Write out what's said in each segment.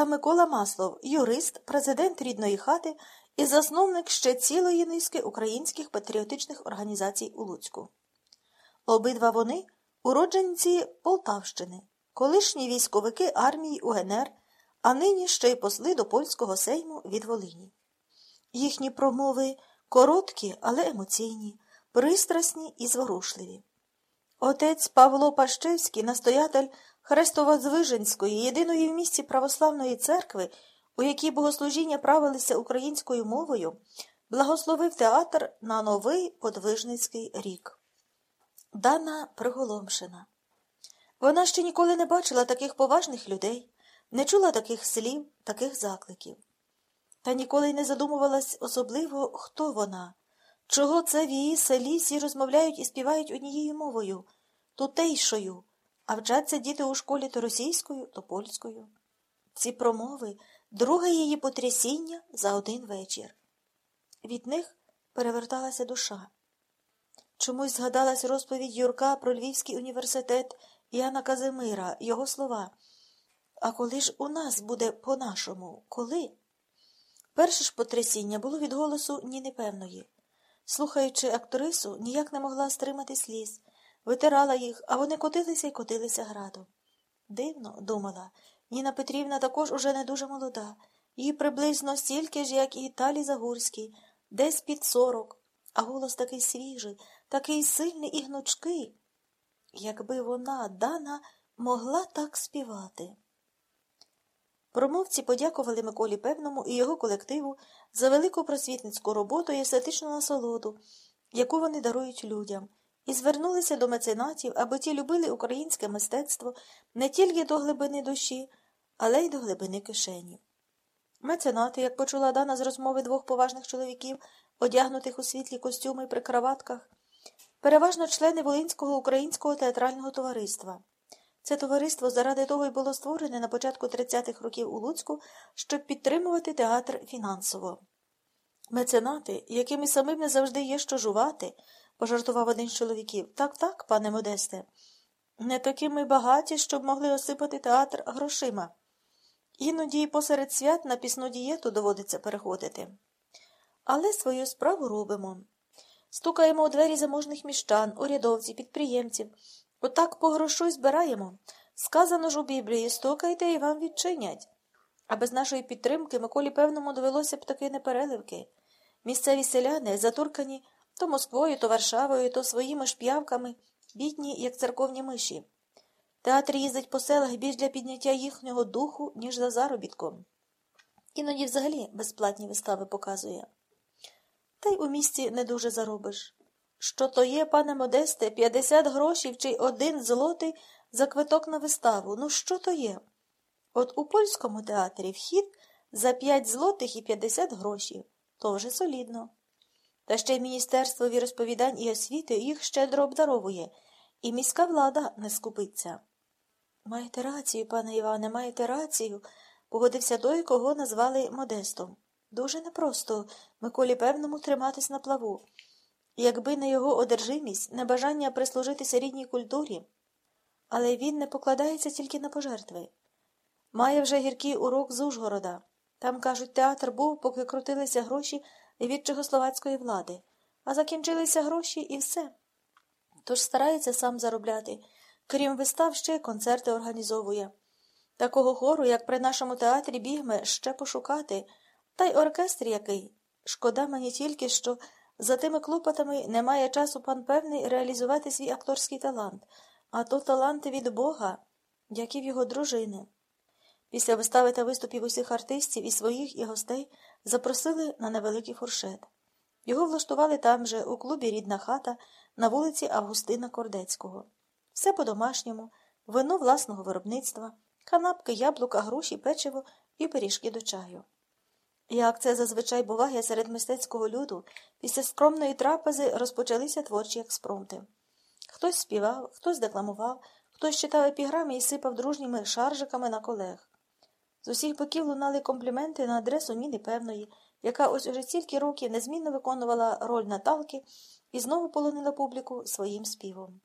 та Микола Маслов, юрист, президент рідної хати і засновник ще цілої низки українських патріотичних організацій у Луцьку. Обидва вони уродженці Полтавщини, колишні військовики армії УНР, а нині ще й посли до польського сейму від Волині. Їхні промови короткі, але емоційні, пристрасні і зворушливі. Отець Павло Пащевський, настоятель Хрестово-Звиженської, єдиної в місті православної церкви, у якій богослужіння правилися українською мовою, благословив театр на новий подвижницький рік. Дана приголомшена. Вона ще ніколи не бачила таких поважних людей, не чула таких слів, таких закликів. Та ніколи й не задумувалась особливо, хто вона, чого це в її селі всі розмовляють і співають однією мовою, тутейшою, а вчаться діти у школі то російською, то польською. Ці промови друге її потрясіння за один вечір. Від них переверталася душа. Чомусь згадалась розповідь Юрка про Львівський університет Яна Казимира, його слова. А коли ж у нас буде по-нашому? Коли? Перше ж потрясіння було від голосу ні непевної. Слухаючи актрису, ніяк не могла стримати сліз, витирала їх, а вони котилися і котилися градом. Дивно, думала, Ніна Петрівна також уже не дуже молода, їй приблизно стільки ж, як і Талі Загурський, десь під сорок, а голос такий свіжий, такий сильний і гнучкий. Якби вона, Дана, могла так співати. Промовці подякували Миколі Певному і його колективу за велику просвітницьку роботу і естетичну насолоду, яку вони дарують людям, і звернулися до меценатів, аби ті любили українське мистецтво не тільки до глибини душі, але й до глибини кишені. Меценати, як почула Дана з розмови двох поважних чоловіків, одягнутих у світлі костюми при краватках, переважно члени Волинського українського театрального товариства. Це товариство заради того й було створене на початку 30-х років у Луцьку, щоб підтримувати театр фінансово. Меценати, яким і самим не завжди є що жувати, пожартував один з чоловіків. Так, так, пане Модесте, не такими багаті, щоб могли осипати театр грошима. Іноді й посеред свят на пісну дієту доводиться переходити. Але свою справу робимо. Стукаємо у двері заможних міщан, урядовців, підприємців. Отак по грошу збираємо. Сказано ж у Біблії стукайте і вам відчинять. А без нашої підтримки Миколі, певному, довелося б таки непереливки. Місцеві селяни, затуркані то Москвою, то Варшавою, то своїми шп'явками, бідні, як церковні миші. Театр їздить по селах більш для підняття їхнього духу, ніж за заробітком. Іноді взагалі безплатні вистави показує. Та й у місті не дуже заробиш. Що то є, пане Модесте, 50 грошів чи один злотий за квиток на виставу. Ну, що то є? От у польському театрі вхід за 5 злотих і 50 грошів. То вже солідно. Та ще й Міністерство віросповідань і освіти їх щедро обдаровує, і міська влада не скупиться. Маєте рацію, пане Іване, маєте рацію, погодився той, кого назвали Модестом. Дуже непросто Миколі певному триматись на плаву. Якби не його одержимість, небажання прислужитися рідній культурі, але він не покладається тільки на пожертви. Має вже гіркий урок з Ужгорода. Там, кажуть, театр був, поки крутилися гроші від чехословацької влади, а закінчилися гроші і все. Тож старається сам заробляти, крім вистав, ще концерти організовує. Такого хору, як при нашому театрі, бігме, ще пошукати, та й оркестр який. Шкода мені тільки, що за тими клопотами немає часу пан певний реалізувати свій акторський талант, а то таланти від Бога, як і в його дружини. Після вистави та виступів усіх артистів і своїх, і гостей запросили на невеликий фуршет. Його влаштували там же, у клубі Рідна хата на вулиці Августина Кордецького. Все по-домашньому, вино власного виробництва, канапки, яблука, груші, печиво і пиріжки до чаю. Як це зазвичай буває серед мистецького люду, після скромної трапези розпочалися творчі експромти. Хтось співав, хтось декламував, хтось читав епіграми і сипав дружніми шаржиками на колег. З усіх боків лунали компліменти на адресу Ніни певної, яка ось уже стільки років незмінно виконувала роль Наталки і знову полонила публіку своїм співом.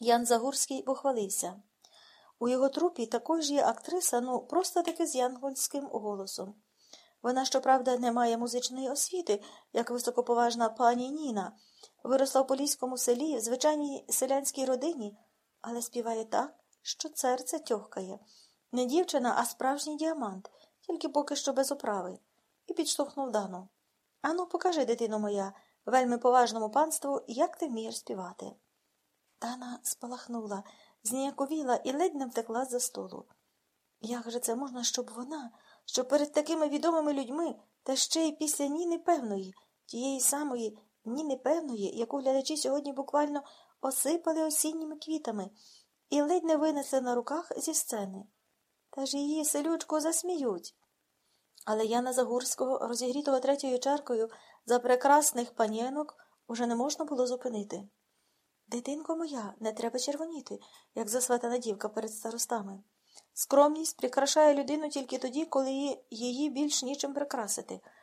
Ян Загурський похвалився. У його трупі також є актриса, ну, просто таки з янгольським голосом. Вона, щоправда, не має музичної освіти, як високоповажна пані Ніна, виросла в поліському селі, в звичайній селянській родині, але співає так, що серце тьохкає. Не дівчина, а справжній діамант, тільки поки що без оправи, і підштовхнув Дану. Ану, покажи, дитино моя, вельми поважному панству, як ти вмієш співати. Дана спалахнула, зніяковіла і ледь не втекла з-за столу. Як же це можна, щоб вона, щоб перед такими відомими людьми, та ще й після Ніни певної, тієї самої Ніни певної, яку глядачі сьогодні буквально осипали осінніми квітами і ледь не винесли на руках зі сцени. Та ж її селючку засміють. Але Яна Загурського, розігрітого третьою чаркою за прекрасних панєнок, уже не можна було зупинити. Дитинко моя, не треба червоніти, як засватана дівка перед старостами. Скромність прикрашає людину тільки тоді, коли її більш нічим прикрасити.